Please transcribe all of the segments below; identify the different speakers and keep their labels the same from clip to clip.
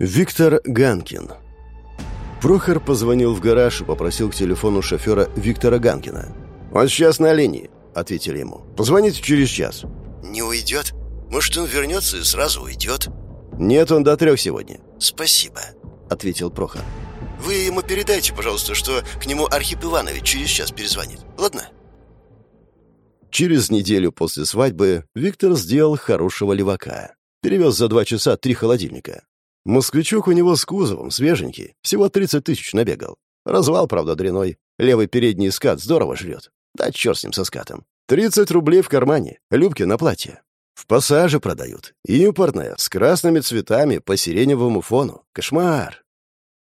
Speaker 1: Виктор Ганкин. Прохор позвонил в гараж и попросил к телефону шофера Виктора Ганкина. «Он сейчас на линии», — ответили ему. «Позвоните через час».
Speaker 2: «Не уйдет? Может, он вернется и сразу уйдет?»
Speaker 1: «Нет, он до трех сегодня».
Speaker 2: «Спасибо», —
Speaker 1: ответил Прохор.
Speaker 2: «Вы ему передайте, пожалуйста, что к нему Архип Иванович через час перезвонит. Ладно?»
Speaker 1: Через неделю после свадьбы Виктор сделал хорошего левака. Перевез за два часа три холодильника. Москвичок у него с кузовом, свеженький, всего 30 тысяч набегал. Развал, правда, дряной. Левый передний скат здорово жрет. Да черт с ним со скатом. 30 рублей в кармане, Любки на платье. В пассаже продают. Импортная, с красными цветами, по сиреневому фону. Кошмар.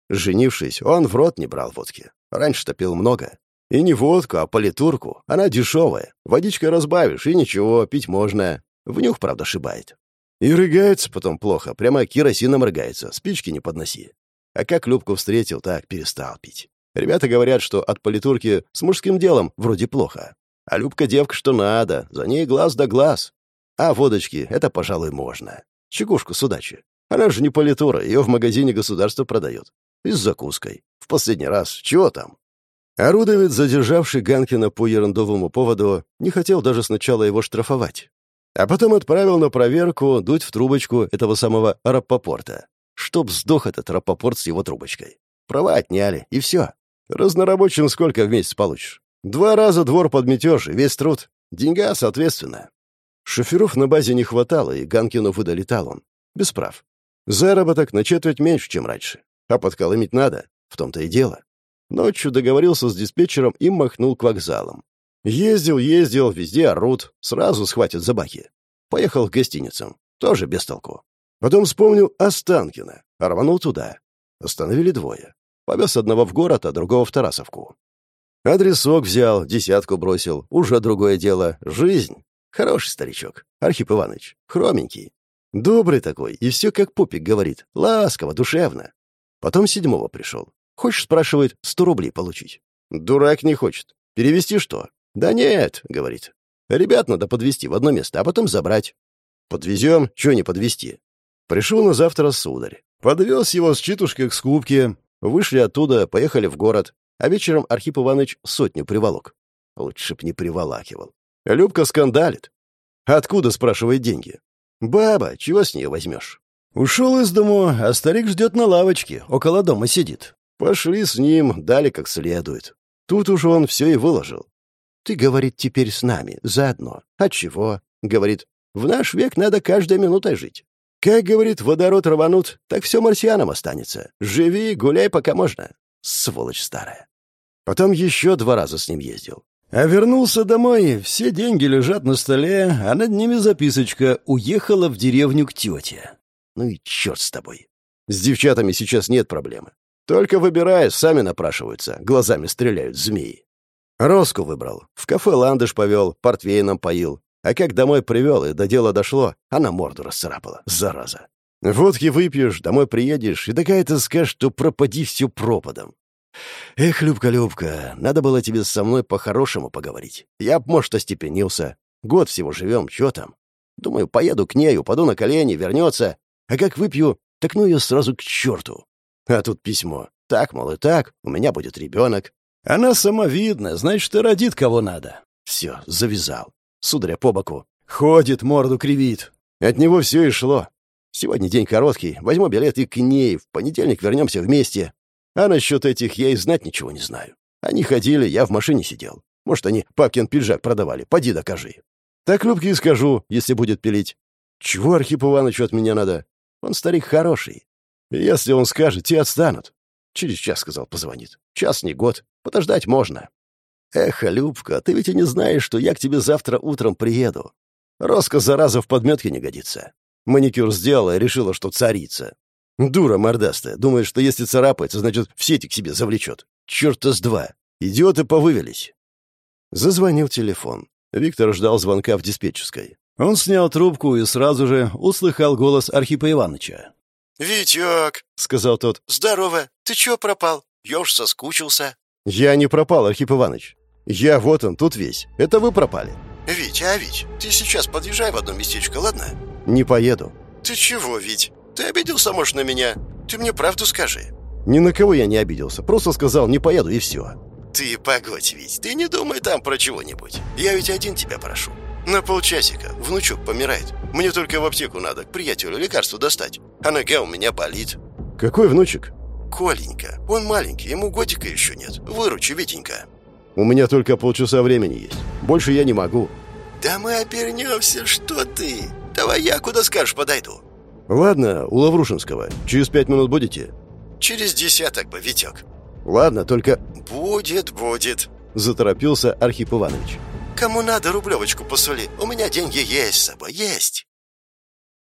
Speaker 1: Женившись, он в рот не брал водки. Раньше-то пил много. И не водку, а политурку. Она дешевая. Водичкой разбавишь, и ничего, пить можно. Внюх, правда, шибает. И рыгается потом плохо, прямо керосином рыгается, спички не подноси. А как Любку встретил, так перестал пить. Ребята говорят, что от политурки с мужским делом вроде плохо. А Любка девка что надо, за ней глаз да глаз. А водочки — это, пожалуй, можно. Чекушку с удачи. Она же не политура, ее в магазине государство продает. И с закуской. В последний раз. Чего там? Орудовец, задержавший Ганкина по ерундовому поводу, не хотел даже сначала его штрафовать. А потом отправил на проверку дуть в трубочку этого самого Раппопорта. Чтоб сдох этот Раппопорт с его трубочкой. Права отняли, и все. Разнорабочим сколько в месяц получишь? Два раза двор подметешь, и весь труд. Деньга, соответственно. Шоферов на базе не хватало, и Ганкину выдали талон. Без прав. Заработок на четверть меньше, чем раньше. А подколымить надо. В том-то и дело. Ночью договорился с диспетчером и махнул к вокзалам. Ездил, ездил, везде орут, сразу схватят за баки. Поехал к гостиницам, тоже без толку. Потом вспомнил Останкино, рванул туда. Остановили двое. Повез одного в город, а другого в Тарасовку. Адресок взял, десятку бросил. Уже другое дело. Жизнь. Хороший старичок. Архип Иванович. Хроменький. Добрый такой, и все как пупик говорит. Ласково, душевно. Потом седьмого пришел. Хочешь, спрашивает, сто рублей получить. Дурак не хочет. Перевести что? «Да нет», — говорит. «Ребят надо подвести в одно место, а потом забрать». «Подвезем, чего не подвести?» Пришел на завтра сударь. Подвез его с читушкой к скупке. Вышли оттуда, поехали в город. А вечером Архип Иванович сотню приволок. Лучше б не приволакивал. Любка скандалит. «Откуда?» — спрашивает деньги. «Баба, чего с нее возьмешь?» Ушел из дому, а старик ждет на лавочке, около дома сидит. Пошли с ним, дали как следует. Тут уж он все и выложил. Ты, говорит, теперь с нами, заодно. А чего? Говорит, в наш век надо каждой минутой жить. Как, говорит, водород рванут, так все марсианам останется. Живи, гуляй, пока можно. Сволочь старая. Потом еще два раза с ним ездил. А вернулся домой, все деньги лежат на столе, а над ними записочка «Уехала в деревню к тете». Ну и черт с тобой. С девчатами сейчас нет проблемы. Только выбирая, сами напрашиваются, глазами стреляют змеи. Роску выбрал. В кафе ландыш повел, портвейном поил. А как домой привел и до дела дошло, она морду расцарапала. Зараза. Водки выпьешь, домой приедешь, и такая-то скажешь, что пропади все пропадом. Эх, Любка-Любка, надо было тебе со мной по-хорошему поговорить. Я б, может, остепенился. Год всего живем, что там? Думаю, поеду к ней, упаду на колени, вернется. А как выпью, так ну ее сразу к черту. А тут письмо. Так, мол, и так, у меня будет ребенок. Она самовидна, значит, и родит кого надо. Все, завязал. Сударя по боку. Ходит, морду кривит. От него все и шло. Сегодня день короткий, возьму билет и к ней. В понедельник вернемся вместе. А насчет этих я и знать ничего не знаю. Они ходили, я в машине сидел. Может, они папкин пиджак продавали. Поди докажи. Так Любке и скажу, если будет пилить. Чего Архип Ивановичу от меня надо? Он старик хороший. Если он скажет, те отстанут. Через час, сказал, позвонит. Час не год. Подождать можно. Эх, Любка, ты ведь и не знаешь, что я к тебе завтра утром приеду. Роска, зараза, в подметке не годится. Маникюр сделала и решила, что царица. Дура мордастая. Думает, что если царапается, значит, в сети к себе завлечет. Черта с два. Идиоты повывелись. Зазвонил телефон. Виктор ждал звонка в диспетчерской. Он снял трубку и сразу же услыхал голос Архипа Ивановича.
Speaker 2: «Витек», — сказал тот, — «здорово. Ты чё пропал? Я уж соскучился».
Speaker 1: «Я не пропал, Архип Иванович. Я вот он, тут весь. Это вы пропали».
Speaker 2: «Вить, а, Вить, ты сейчас подъезжай в одно местечко, ладно?»
Speaker 1: «Не поеду».
Speaker 2: «Ты чего, Вить? Ты обиделся, может, на меня?» Ты мне правду скажи».
Speaker 1: Ни на кого я не обиделся, просто сказал «не поеду» и все.
Speaker 2: «Ты погодь, ведь, ты не думай там про чего-нибудь. Я ведь один тебя прошу. На полчасика. Внучок помирает. Мне только в аптеку надо к приятелю лекарство достать. А нога у меня болит».
Speaker 1: «Какой внучек?»
Speaker 2: «Коленька. Он маленький, ему годика еще нет. Выручи, Витенька».
Speaker 1: «У меня только полчаса времени есть. Больше я не могу».
Speaker 2: «Да мы обернемся, что ты? Давай я куда скажешь подойду».
Speaker 1: «Ладно, у Лаврушинского. Через пять минут будете?»
Speaker 2: «Через десяток бы, Витек».
Speaker 1: «Ладно, только...»
Speaker 2: «Будет, будет», —
Speaker 1: заторопился Архип Иванович.
Speaker 2: «Кому надо, рублевочку посоли. У меня деньги есть с собой, есть».